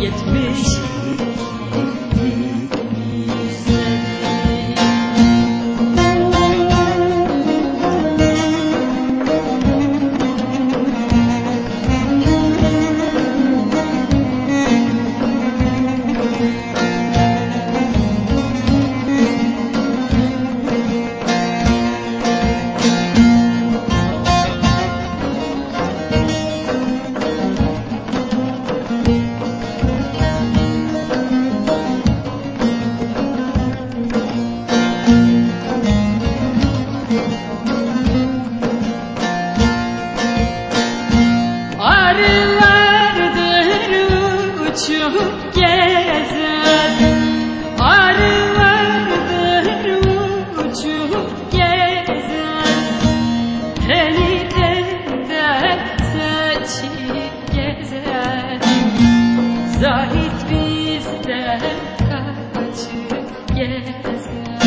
Yetmiş uçup gezen Arılardır uçup gezen. Elinden seçip gezen. Zahit bizden kaçıp gezen.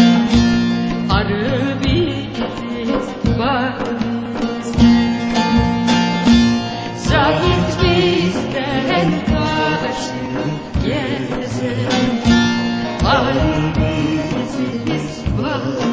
Arı biziz, bak kaçıp gezen Arı biziz, bak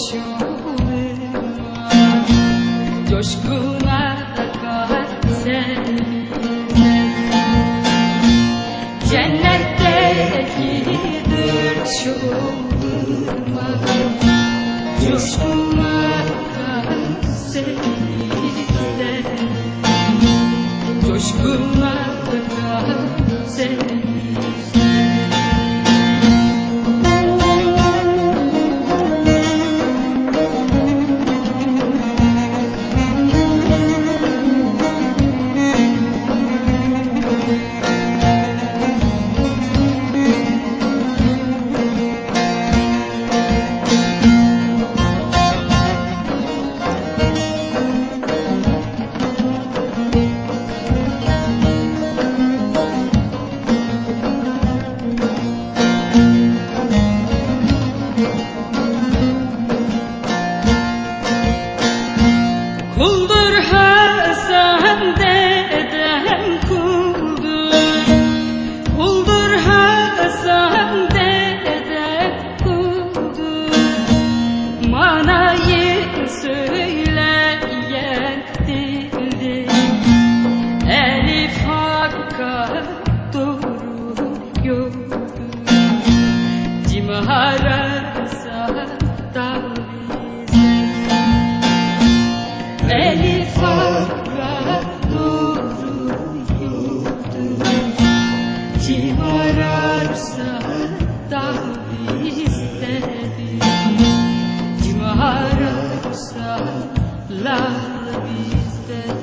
başımı. Coşkuna takar Cennetteki bir çoğulma cosa la reviste.